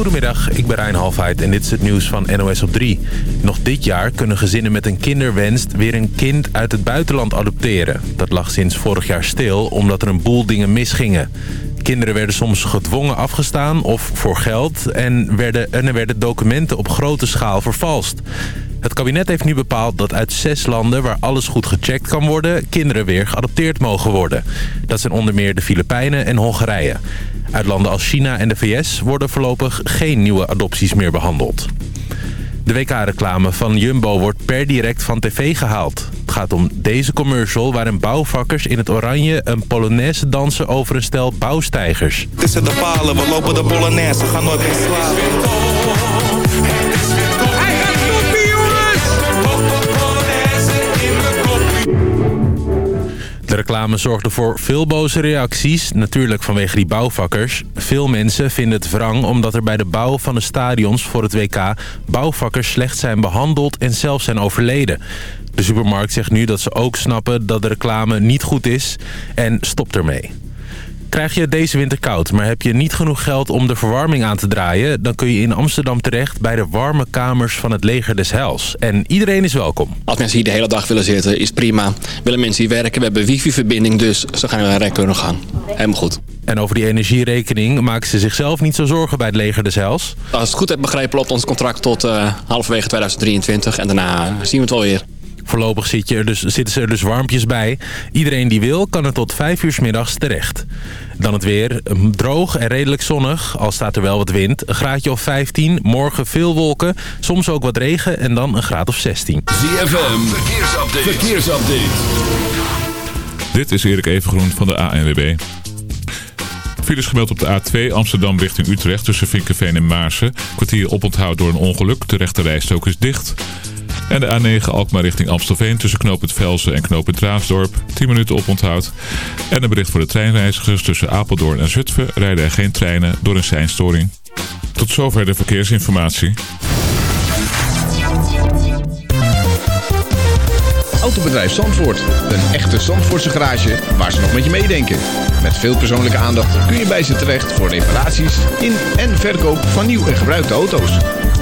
Goedemiddag, ik ben Rijn Halfheid en dit is het nieuws van NOS op 3. Nog dit jaar kunnen gezinnen met een kinderwens weer een kind uit het buitenland adopteren. Dat lag sinds vorig jaar stil omdat er een boel dingen misgingen. Kinderen werden soms gedwongen afgestaan of voor geld en, werden, en er werden documenten op grote schaal vervalst. Het kabinet heeft nu bepaald dat uit zes landen waar alles goed gecheckt kan worden... kinderen weer geadopteerd mogen worden. Dat zijn onder meer de Filipijnen en Hongarije. Uit landen als China en de VS worden voorlopig geen nieuwe adopties meer behandeld. De WK-reclame van Jumbo wordt per direct van tv gehaald. Het gaat om deze commercial waarin bouwvakkers in het oranje een polonaise dansen over een stel bouwstijgers. Tussen de palen, we lopen de polonaise, gaan nooit meer slapen. De reclame zorgde voor veel boze reacties, natuurlijk vanwege die bouwvakkers. Veel mensen vinden het wrang omdat er bij de bouw van de stadions voor het WK... bouwvakkers slecht zijn behandeld en zelfs zijn overleden. De supermarkt zegt nu dat ze ook snappen dat de reclame niet goed is en stopt ermee. Krijg je deze winter koud, maar heb je niet genoeg geld om de verwarming aan te draaien... dan kun je in Amsterdam terecht bij de warme kamers van het leger des Heils. En iedereen is welkom. Als mensen hier de hele dag willen zitten, is prima. Willen mensen hier werken, we hebben wifi-verbinding, dus ze gaan naar rek kunnen gaan. Helemaal goed. En over die energierekening maken ze zichzelf niet zo zorgen bij het leger des Heils. Als ik het goed heb begrepen, loopt ons contract tot uh, halverwege 2023 en daarna zien we het wel weer. Voorlopig zit je er dus, zitten ze er dus warmpjes bij. Iedereen die wil kan er tot 5 uur s middags terecht. Dan het weer. Droog en redelijk zonnig. Al staat er wel wat wind. Een graadje of 15. Morgen veel wolken. Soms ook wat regen. En dan een graad of 16. ZFM. Verkeersupdate. Verkeersupdate. Dit is Erik Evengroen van de ANWB. Files gemeld op de A2 Amsterdam richting Utrecht tussen Vinkenveen en Maarsen. Kwartier oponthoud door een ongeluk. De rechte rijstrook is dicht. En de A9 Alkmaar richting Amstelveen tussen knooppunt Velsen en knooppunt Raasdorp. 10 minuten op onthoud. En een bericht voor de treinreizigers tussen Apeldoorn en Zutphen rijden er geen treinen door een seinstoring. Tot zover de verkeersinformatie. Autobedrijf Zandvoort. Een echte Zandvoortse garage waar ze nog met je meedenken. Met veel persoonlijke aandacht kun je bij ze terecht voor reparaties in en verkoop van nieuw en gebruikte auto's.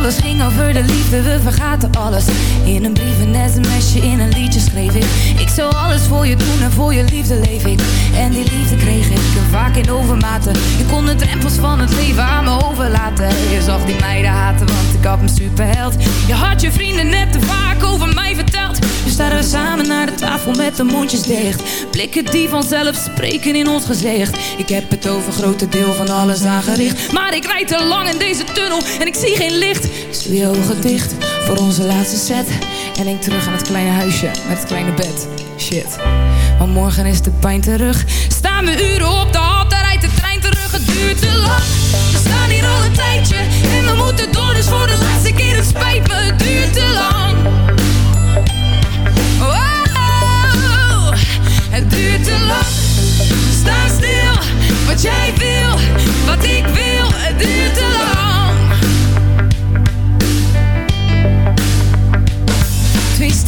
Alles ging over de liefde, we vergaten alles. In een brief, een sms'je, in een liedje schreef ik. Ik zou alles voor je doen en voor je liefde leef ik. En die liefde kreeg ik vaak in overmaten. Je kon de drempels van het leven aan me overlaten. Je zag die meiden haten, want ik had me superheld. Je had je vrienden net te vaak over mij verteld. Nu staan we samen naar de tafel met de mondjes dicht. Blikken die vanzelf spreken in ons gezicht. Ik heb het over grote deel van alles aangericht. Maar ik rijd te lang in deze tunnel en ik zie geen licht. Dus doe je ogen dicht voor onze laatste set. En denk terug aan het kleine huisje met het kleine bed. Shit, maar morgen is de pijn terug. Staan we uren op de hal, daar rijdt de trein terug. Het duurt te lang, we staan hier al een tijdje En we moeten door, dus voor de laatste keer Het spijt het duurt te lang. Oh, het duurt te lang. Staan stil, wat jij wil Wat ik wil, het duurt te lang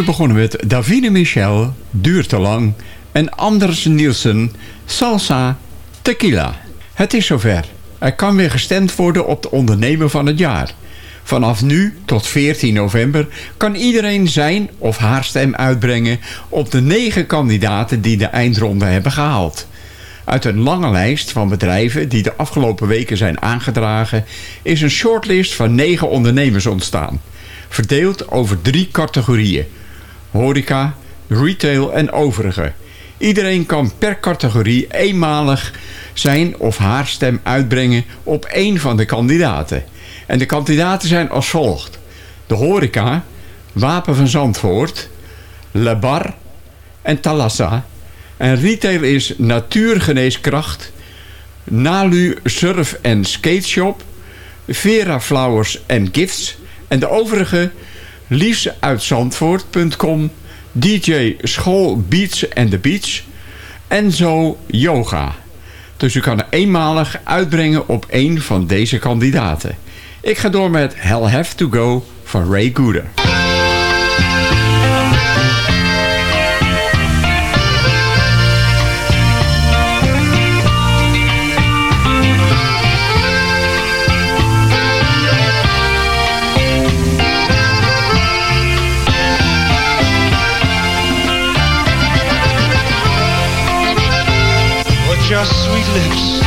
Uur begonnen met Davine Michel, Duurt te lang... en Anders Nielsen, Salsa Tequila. Het is zover. Er kan weer gestemd worden op de ondernemer van het jaar. Vanaf nu tot 14 november kan iedereen zijn of haar stem uitbrengen... op de negen kandidaten die de eindronde hebben gehaald. Uit een lange lijst van bedrijven die de afgelopen weken zijn aangedragen... is een shortlist van negen ondernemers ontstaan. Verdeeld over drie categorieën horeca, retail en overige. Iedereen kan per categorie eenmalig zijn of haar stem uitbrengen op één van de kandidaten. En de kandidaten zijn als volgt. De horeca, Wapen van Zandvoort, Le Bar en Talassa. En retail is Natuurgeneeskracht, Nalu Surf en Skateshop, Vera Flowers en Gifts. En de overige Liefsuitzandvoort.com DJ School Beats and the en Enzo Yoga. Dus u kan eenmalig uitbrengen op een van deze kandidaten. Ik ga door met Hell Have To Go van Ray Gooder. lips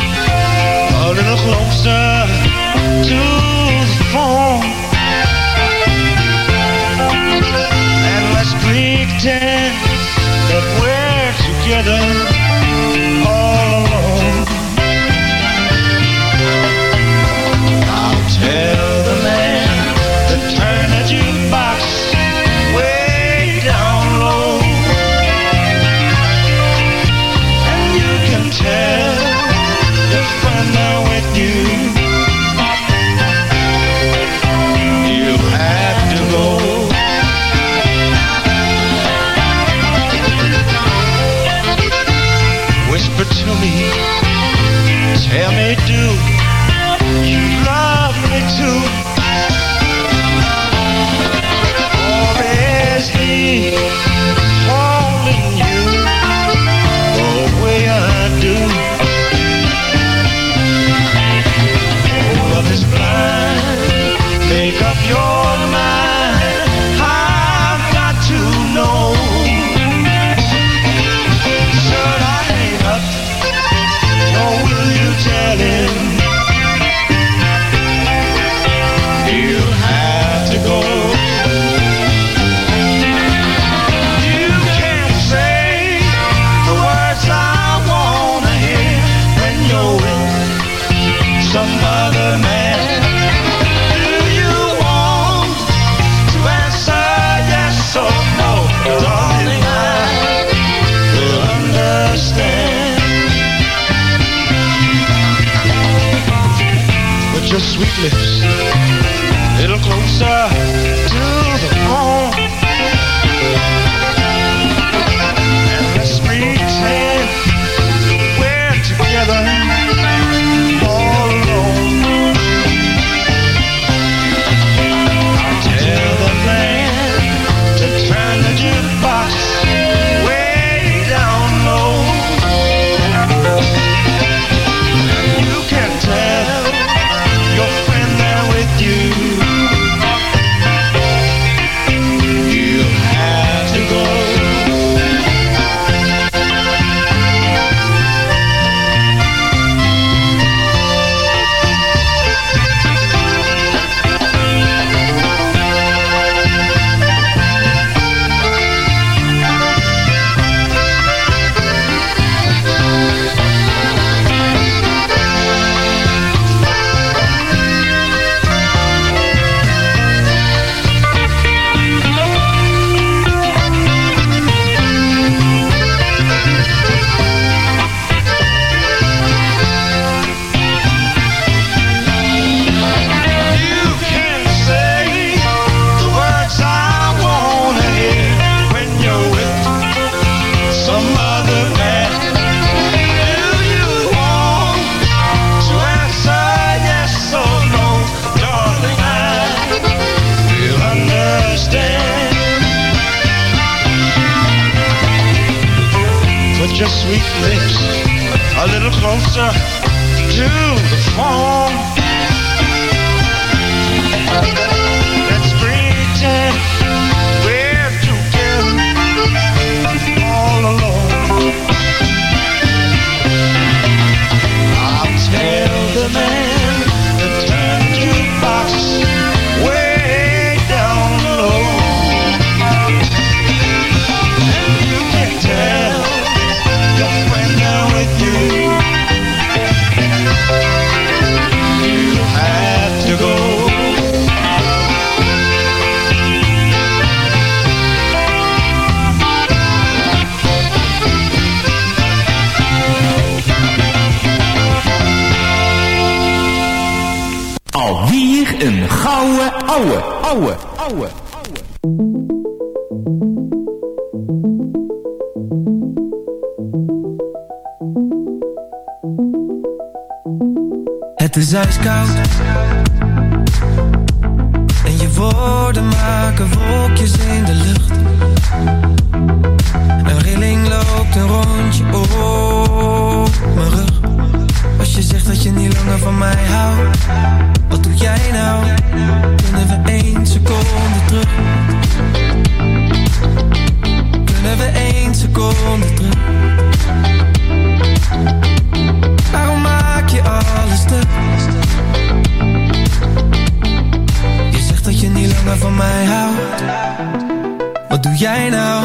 een gouden ouwe, ouwe, ouwe. Het is ijskoud. En je woorden maken wolkjes in de lucht. Een rilling loopt een rondje op mijn rug je zegt dat je niet langer van mij houdt Wat doe jij nou? Kunnen we één seconde terug? Kunnen we één seconde terug? Waarom maak je alles stuk? Je zegt dat je niet langer van mij houdt Wat doe jij nou?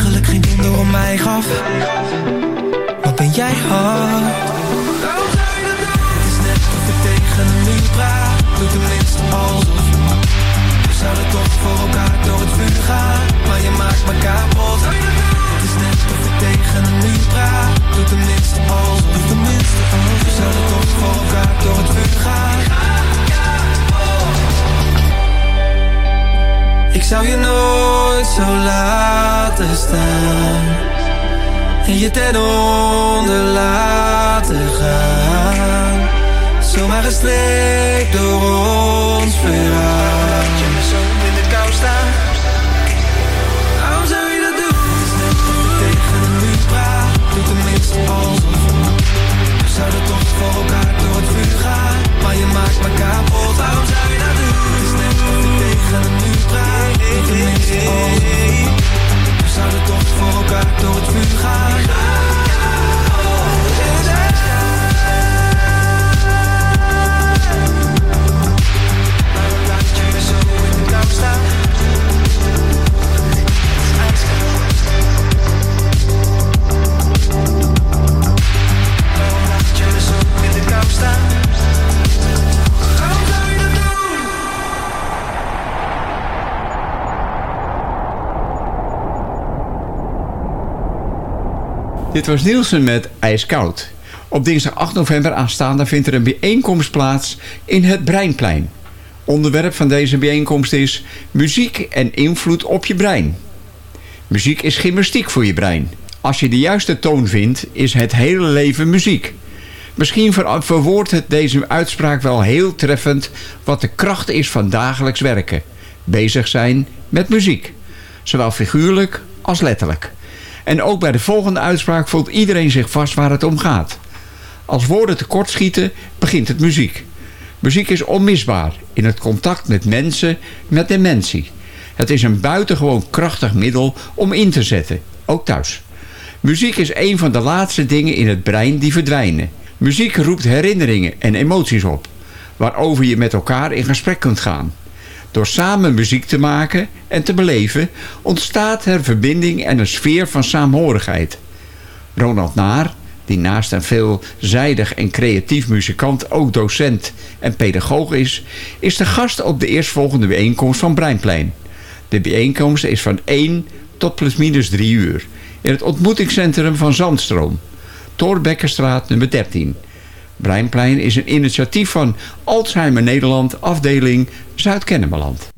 eigenlijk geen donder om mij gaf? Wat ben jij hard? Het is net of ik tegen een muur praat. Doe tenminste alsof We zouden toch voor elkaar door het vuur gaan Maar je maakt me kapot. Het is net of ik tegen een muur praat. Doe tenminste alsof Doe tenminste alsof We zouden toch voor elkaar door het vuur gaan zou je nooit zo laten staan En je ten onder laten gaan. Zomaar gestreept door ons verhaal. Alsof We zouden toch voor elkaar door het vuur gaan Maar je maakt me kapot Doe tenminste alsof We zouden toch voor elkaar door het vuur gaan Dit was Nielsen met IJskoud. Op dinsdag 8 november aanstaande vindt er een bijeenkomst plaats in het Breinplein. Onderwerp van deze bijeenkomst is muziek en invloed op je brein. Muziek is gymnastiek voor je brein. Als je de juiste toon vindt, is het hele leven muziek. Misschien ver- verwoordt het deze uitspraak wel heel treffend wat de kracht is van dagelijks werken. Bezig zijn met muziek. Zowel figuurlijk als letterlijk. En ook bij de volgende uitspraak voelt iedereen zich vast waar het om gaat. Als woorden tekortschieten, begint het muziek. Muziek is onmisbaar in het contact met mensen met dementie. Het is een buitengewoon krachtig middel om in te zetten, ook thuis. Muziek is een van de laatste dingen in het brein die verdwijnen. Muziek roept herinneringen en emoties op, waarover je met elkaar in gesprek kunt gaan. Door samen muziek te maken en te beleven ontstaat er verbinding en een sfeer van saamhorigheid. Ronald Naar, die naast een veelzijdig en creatief muzikant ook docent en pedagoog is, is de gast op de eerstvolgende bijeenkomst van Breinplein. De bijeenkomst is van 1 tot plusminus 3 uur in het ontmoetingscentrum van Zandstroom, Torbekkerstraat nummer 13. Breinplein is een initiatief van Alzheimer Nederland, afdeling Zuid-Kennemerland.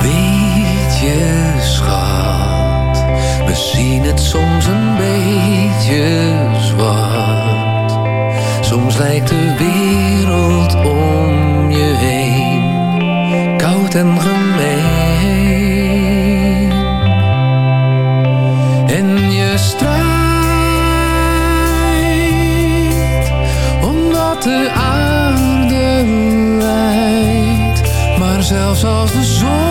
Weet je, schat, we zien het soms een beetje zwart. Soms lijkt de wereld om je heen koud en zelfs als de zon.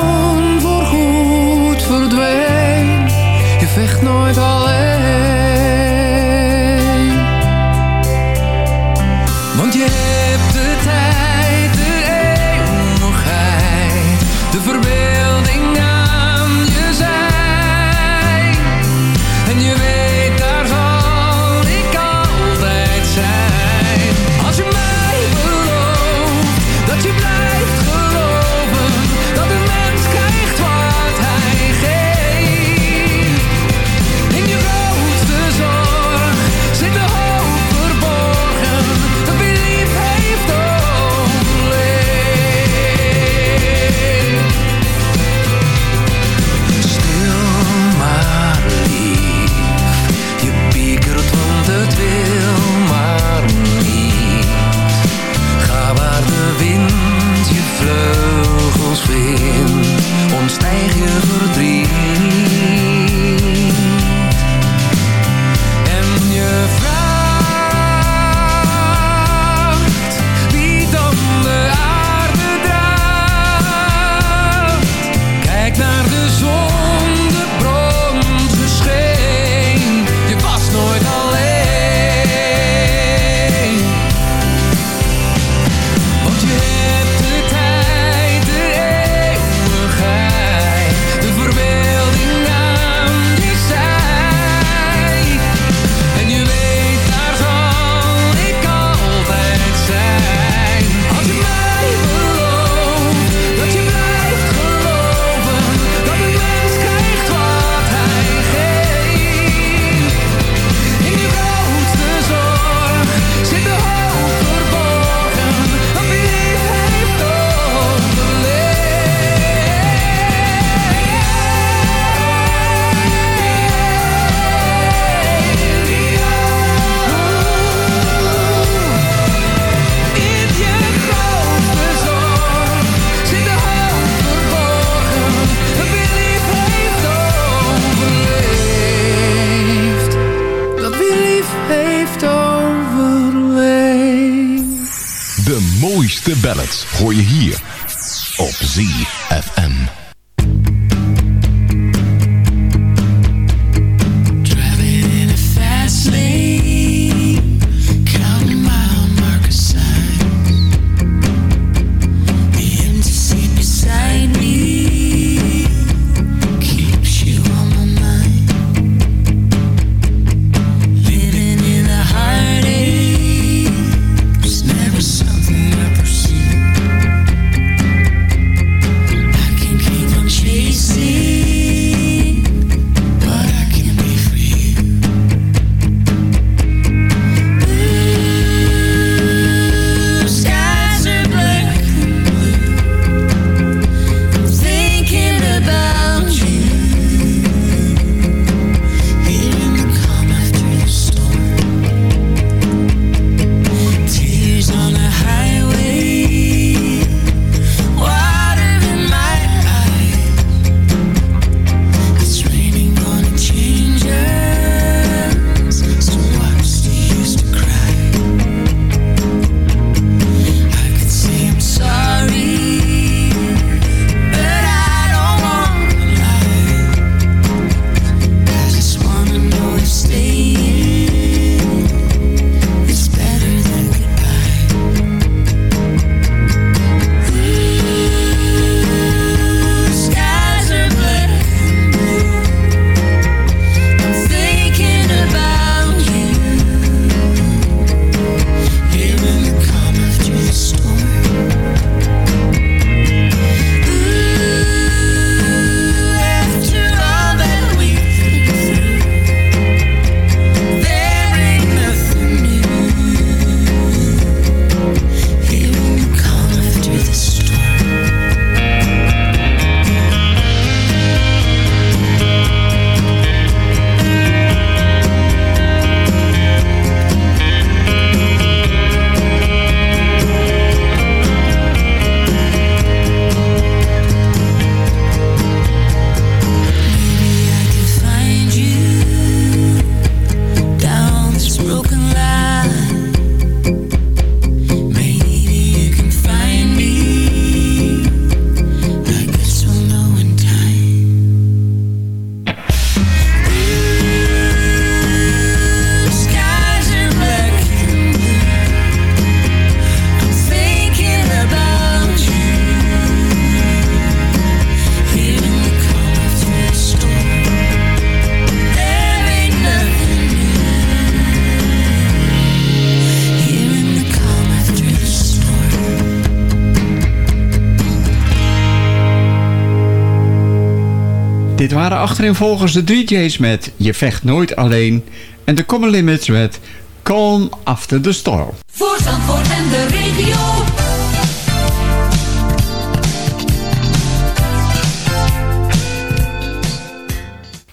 Achterin volgens de 3J's met Je vecht nooit alleen... en de Common Limits met Calm After the Storm. Voor Zandvoort en de regio.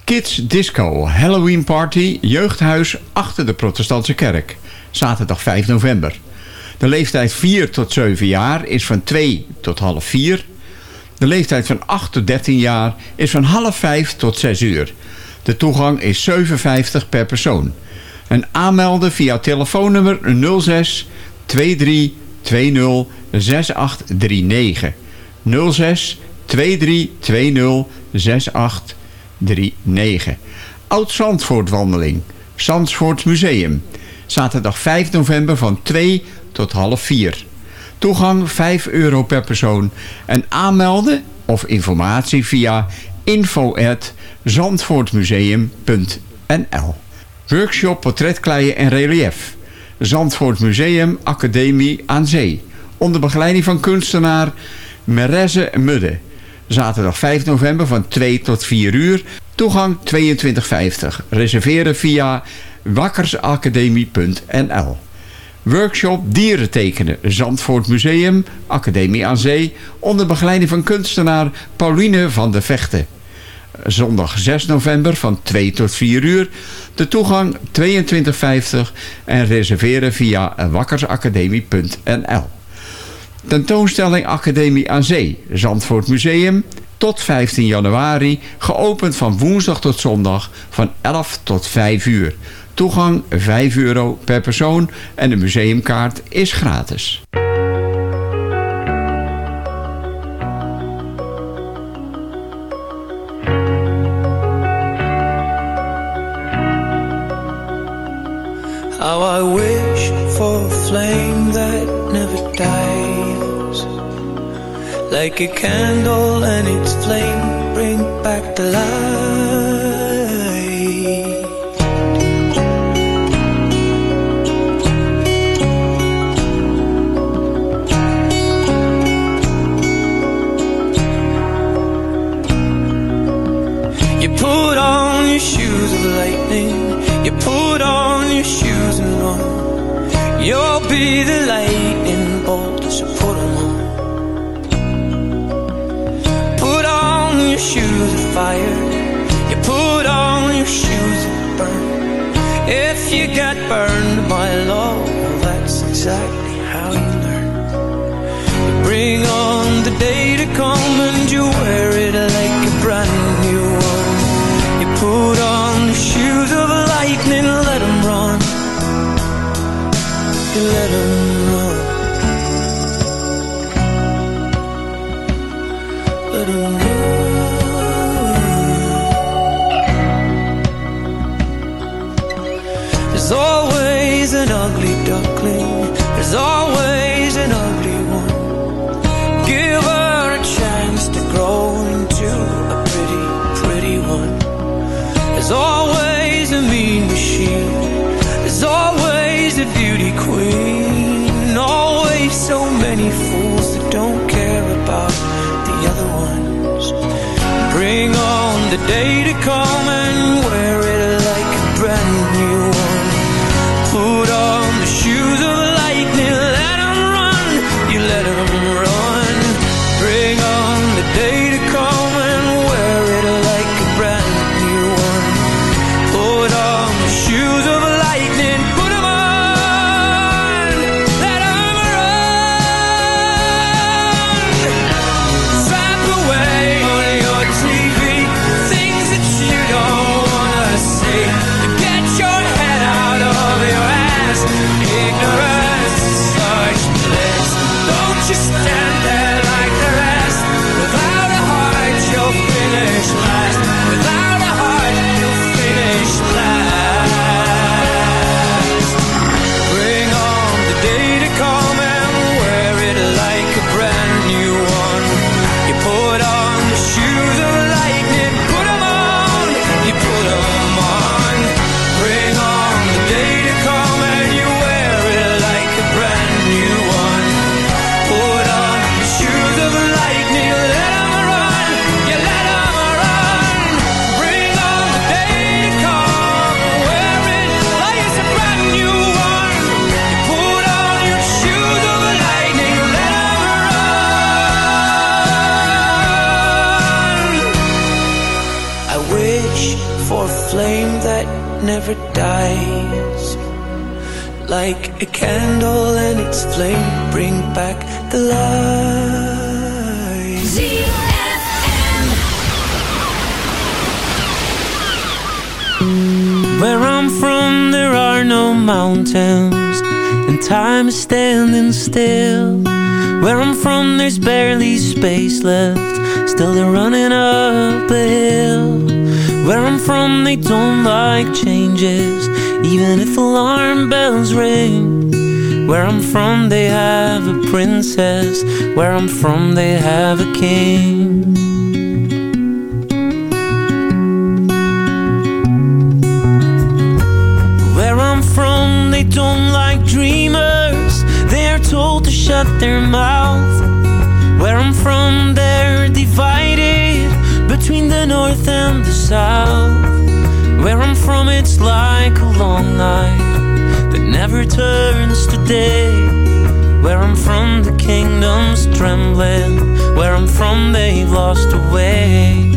Kids Disco Halloween Party Jeugdhuis achter de protestantse kerk. Zaterdag 5 november. De leeftijd 4 tot 7 jaar is van 2 tot half 4. De leeftijd van 8 tot 13 jaar is van half 5 tot 6 uur. De toegang is 57 per persoon. En aanmelden via telefoonnummer 06 23 20 6839. 06 23 20 6839. Oud-Zandvoort wandeling. Zandvoort Museum. Zaterdag 5 november van 2 tot half 4. Toegang 5 euro per persoon. En aanmelden of informatie via info at zandvoortmuseum.nl Workshop portretkleien en relief. Zandvoort Museum Academie aan Zee. Onder begeleiding van kunstenaar Mereze Mudde. Zaterdag 5 november van 2 tot 4 uur. Toegang 22,50. Reserveren via wakkersacademie.nl Workshop dieren tekenen. Zandvoort Museum, Academie aan Zee. Onder begeleiding van kunstenaar Pauline van de Vechten. Zondag 6 november van 2 tot 4 uur. De toegang 22,50 en reserveren via wakkersacademie.nl Tentoonstelling Academie aan Zee, Zandvoort Museum, tot 15 januari, geopend van woensdag tot zondag van 11 tot 5 uur. Toegang 5 euro per persoon en de museumkaart is gratis. How I wish for a flame that never dies. Like a candle and its flame bring back the light. You put on your shoes and run. You'll be the lightning bolt, so put 'em on. Put on your shoes of fire. You put on your shoes that burn. If you get burned, my love, the day to come dies. Like a candle and its flame bring back the light. Where I'm from, there are no mountains, and time is standing still. Where I'm from, there's barely space left, still they're running up a hill. Where I'm from, they don't like changes, even if alarm bells ring. Where I'm from, they have a princess. Where I'm from, they have a king. South. Where I'm from, it's like a long night that never turns to day. Where I'm from, the kingdom's trembling. Where I'm from, they've lost a way.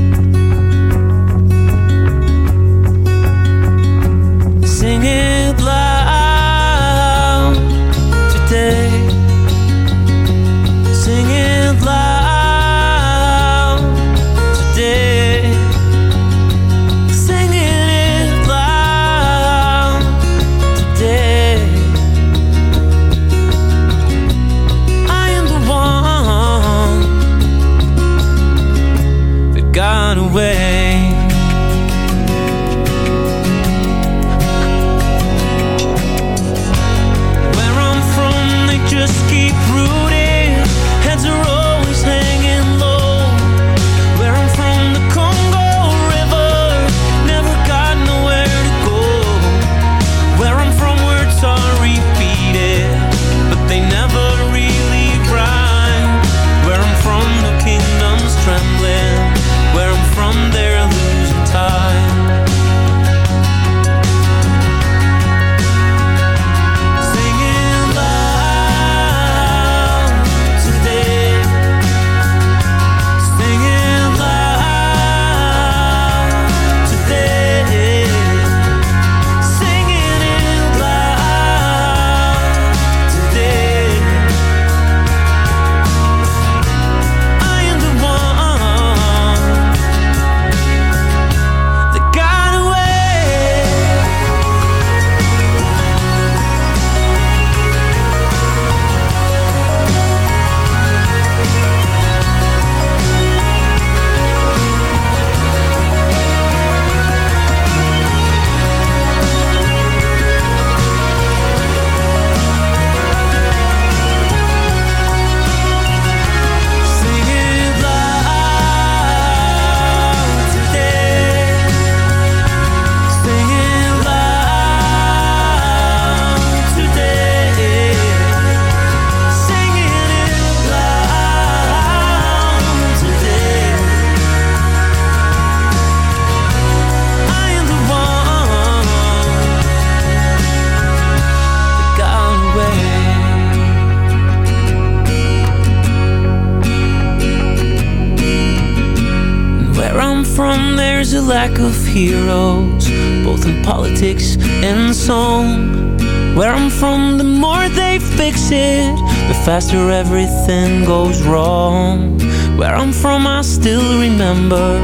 Faster everything goes wrong. Where I'm from, I still remember,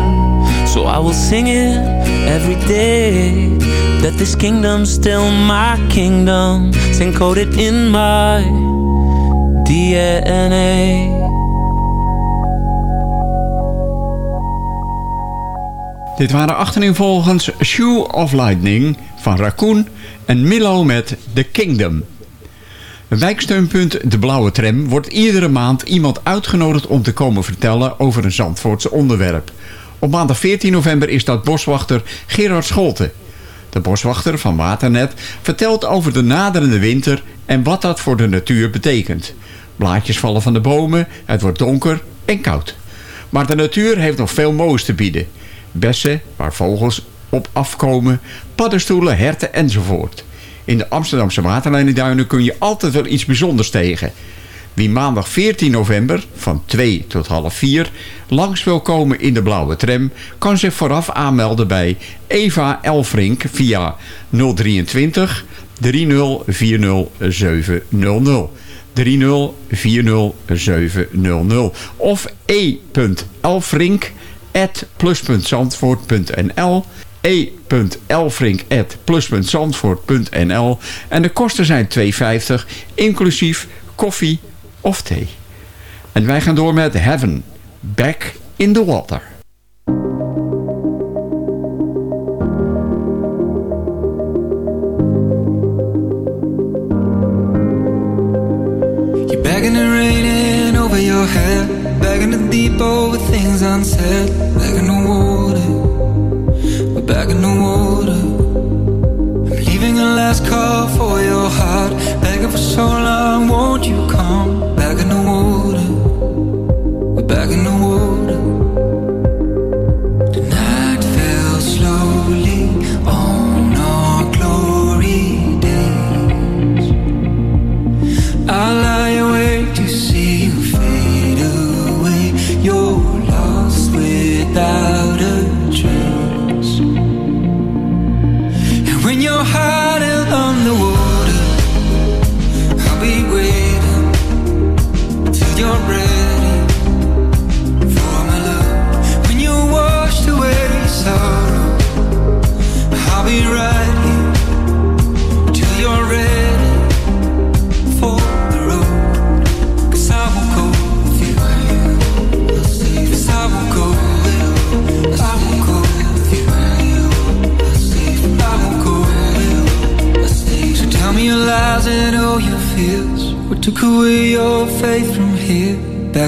so I will sing it every day. That this kingdom's still my kingdom, it's encoded in my DNA. Dit waren achtereenvolgens Shoe of Lightning van Raccoon en Milo met The Kingdom. Wijksteunpunt De Blauwe Tram wordt iedere maand iemand uitgenodigd om te komen vertellen over een Zandvoortse onderwerp. Op maandag 14 november is dat boswachter Gerard Scholte. De boswachter van Waternet vertelt over de naderende winter en wat dat voor de natuur betekent. Blaadjes vallen van de bomen, het wordt donker en koud. Maar de natuur heeft nog veel moois te bieden. Bessen, waar vogels op afkomen, paddenstoelen, herten enzovoort. In de Amsterdamse waterlijnenduinen kun je altijd wel iets bijzonders tegen. Wie maandag 14 november van 2 tot half 4 langs wil komen in de blauwe tram... kan zich vooraf aanmelden bij Eva Elfrink via 023 3040700. 3040700 of e.elfrink.plus.zandvoort.nl e.elfrink.plus.zandvoort.nl en de kosten zijn 2,50 inclusief koffie of thee. En wij gaan door met Heaven, Back in the Water. You're and raining over your head, begging to deep over things unsaid, the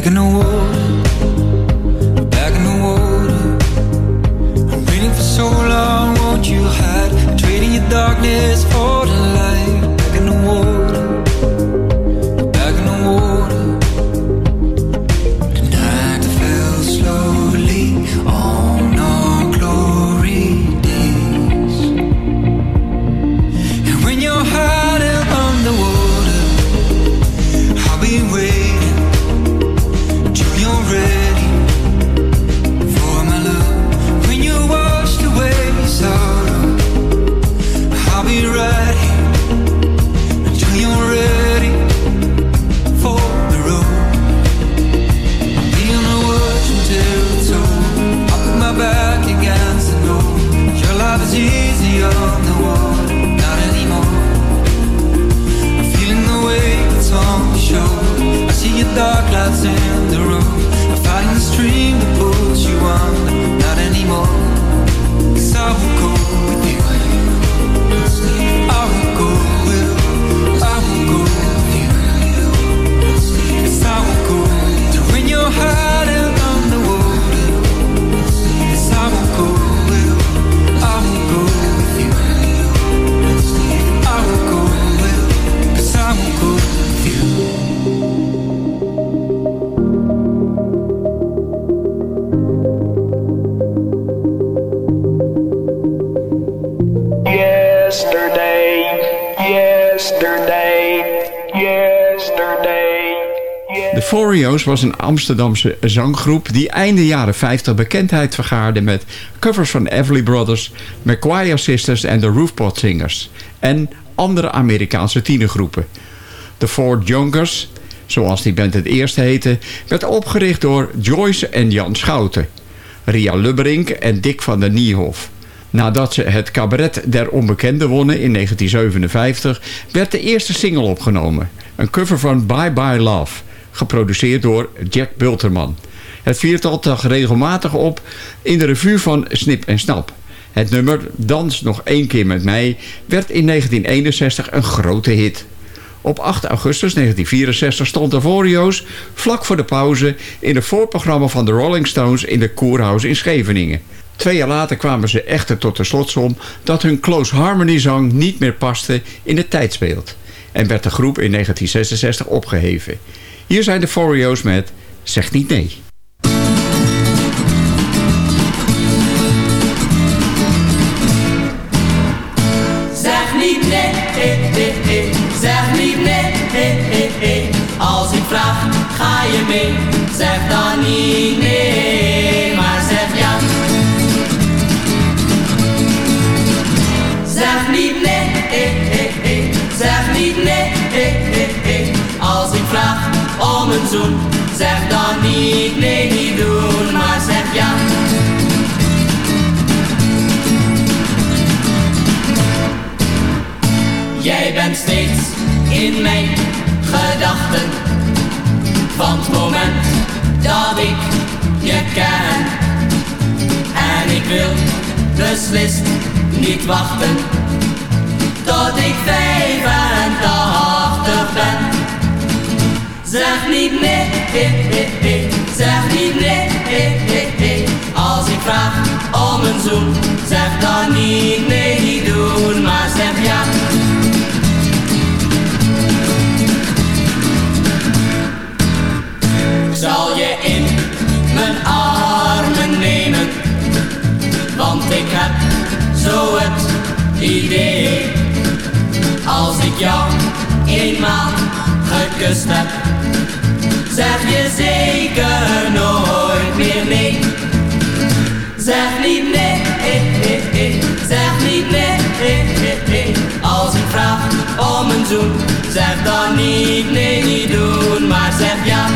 Back in the your dark lights in the road. I'm fighting the stream Was een Amsterdamse zanggroep die einde jaren 50 bekendheid vergaarde met covers van Everly Brothers, McGuire Sisters en de Roofpot Singers en andere Amerikaanse tienergroepen. De Four Jongers, zoals die band het eerst heette, werd opgericht door Joyce en Jan Schouten, Ria Lubberink en Dick van der Niehoff. Nadat ze het cabaret der onbekenden wonnen in 1957... werd de eerste single opgenomen. Een cover van Bye Bye Love, geproduceerd door Jack Bulterman. Het viertal zag regelmatig op in de revue van Snip en Snap. Het nummer Dans nog één keer met mij werd in 1961 een grote hit. Op 8 augustus 1964 stond de Vorio's vlak voor de pauze... in het voorprogramma van de Rolling Stones in de Koerhuis in Scheveningen. Twee jaar later kwamen ze echter tot de slotsom... dat hun Close Harmony zang niet meer paste in het tijdsbeeld. En werd de groep in 1966 opgeheven. Hier zijn de Forio's met Zeg niet nee. Zeg niet nee, eh, eh. zeg niet nee, als ik vraagt, ga je mee? Zeg dan niet nee, zeg dan niet nee, niet doen, maar zeg ja. Jij bent steeds in mijn gedachten. Van het moment dat ik je ken. En ik wil beslist niet wachten. Tot ik 85 ben Zeg niet nee, eh, eh. zeg niet nee, eh, eh. Als ik vraag om een zoen Zeg dan niet nee, niet doen, maar zeg ja zal je in mijn armen nemen Want ik heb zo het idee Als ik jou eenmaal gekust heb Zeg je zeker nooit meer nee Zeg niet nee, eh, eh, eh. zeg niet nee, eh, eh, eh. Als ik vraag om een zoen Zeg dan niet nee, niet doen, maar zeg ja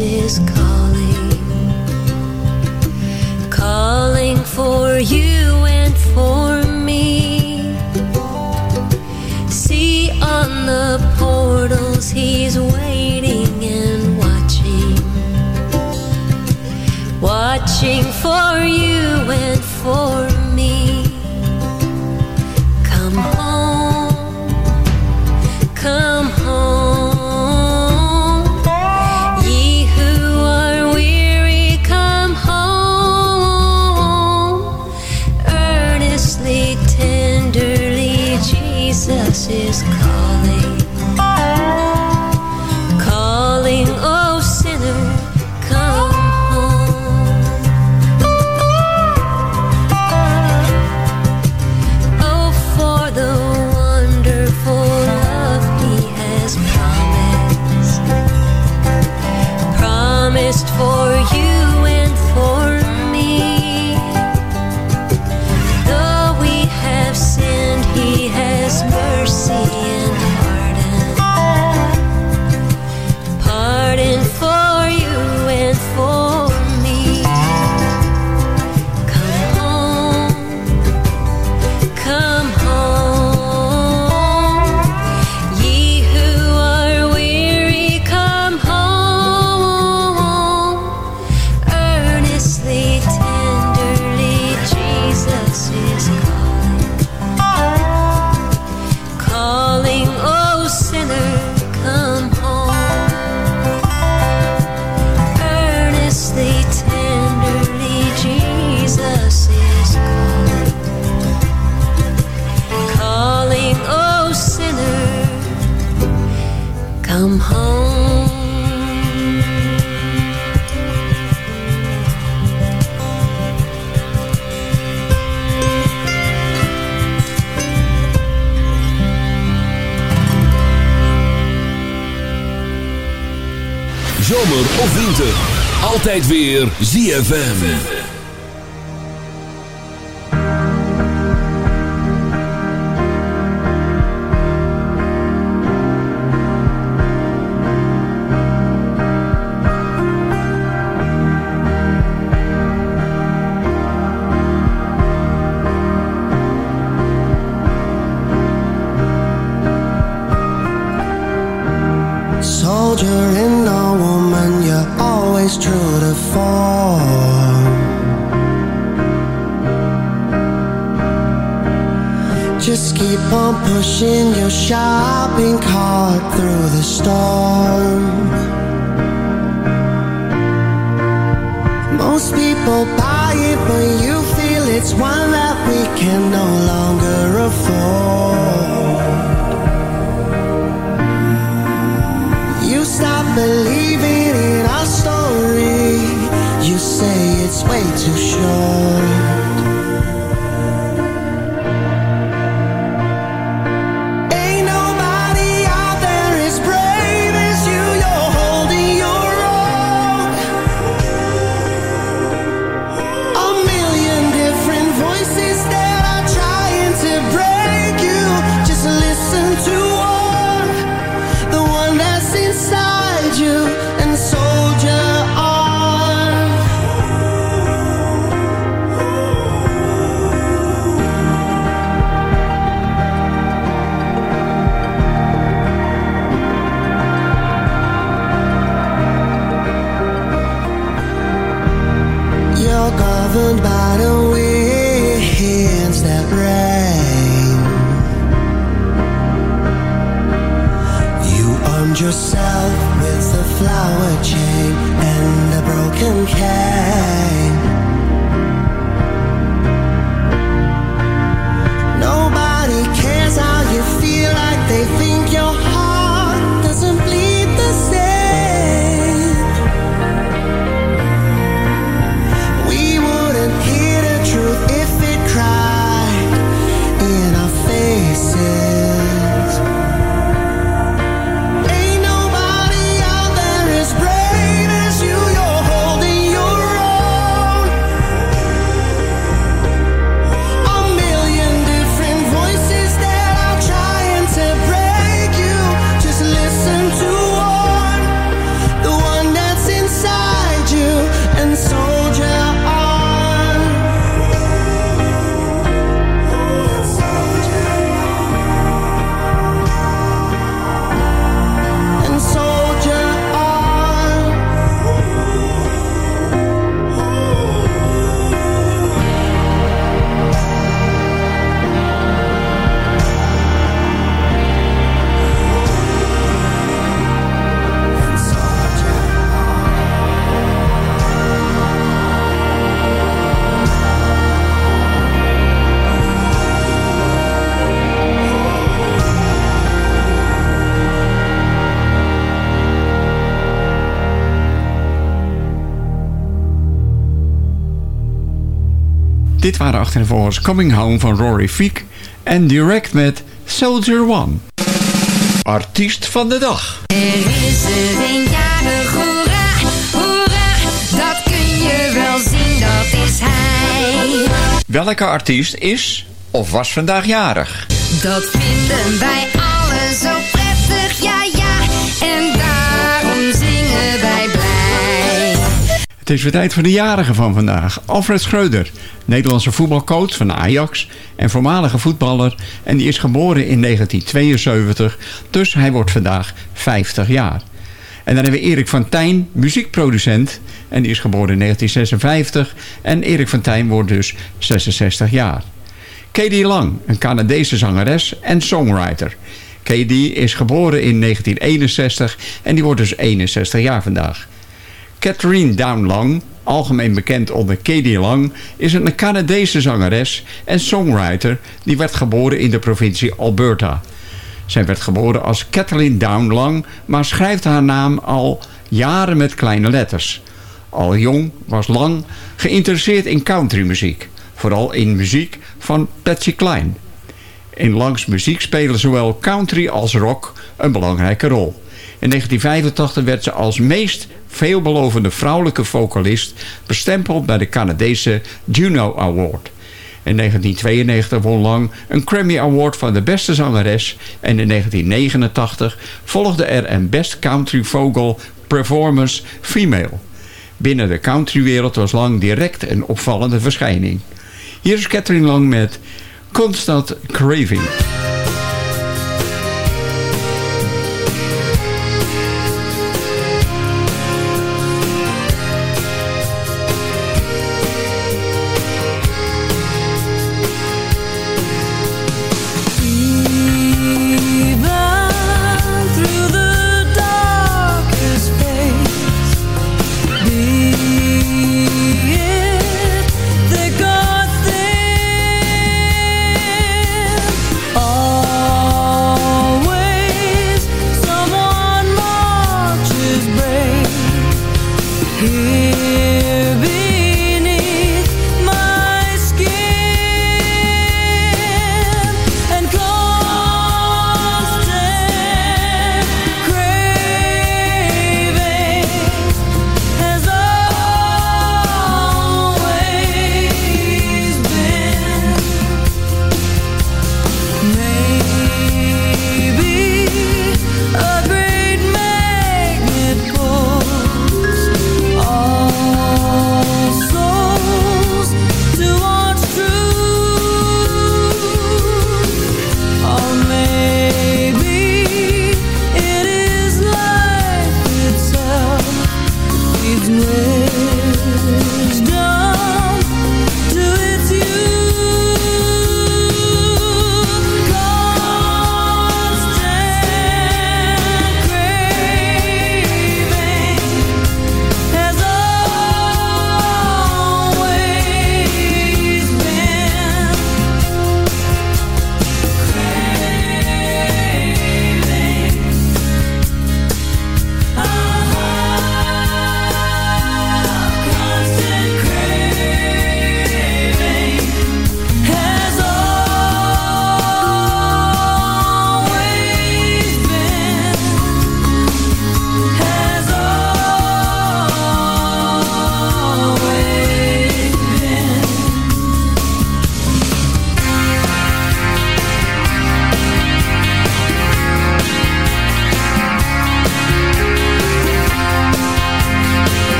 is calling, altijd weer ZFM. Waren achtervolgens Coming Home van Rory Fiek en Direct met Soldier One. Artiest van de dag. Er is er een jarig, hoera, hoera, dat kun je wel zien, dat is hij. Welke artiest is of was vandaag jarig? Dat vinden wij Het is weer tijd voor de jarige van vandaag. Alfred Schreuder, Nederlandse voetbalcoach van Ajax en voormalige voetballer. En die is geboren in 1972, dus hij wordt vandaag 50 jaar. En dan hebben we Erik van Tijn, muziekproducent. En die is geboren in 1956. En Erik van Tijn wordt dus 66 jaar. Katie Lang, een Canadese zangeres en songwriter. Katie is geboren in 1961 en die wordt dus 61 jaar vandaag. Catherine Down Lang, algemeen bekend onder Katie Lang, is een Canadese zangeres en songwriter die werd geboren in de provincie Alberta. Zij werd geboren als Kathleen Down Lang, maar schrijft haar naam al jaren met kleine letters. Al jong was Lang geïnteresseerd in countrymuziek, vooral in muziek van Patsy Cline. In Langs muziek spelen zowel country als rock een belangrijke rol. In 1985 werd ze als meest veelbelovende vrouwelijke vocalist bestempeld bij de Canadese Juno Award. In 1992 won Lang een Grammy Award van de beste zangeres en in 1989 volgde er een Best Country Vocal Performance Female. Binnen de countrywereld was Lang direct een opvallende verschijning. Hier is Catherine Lang met Constant Craving.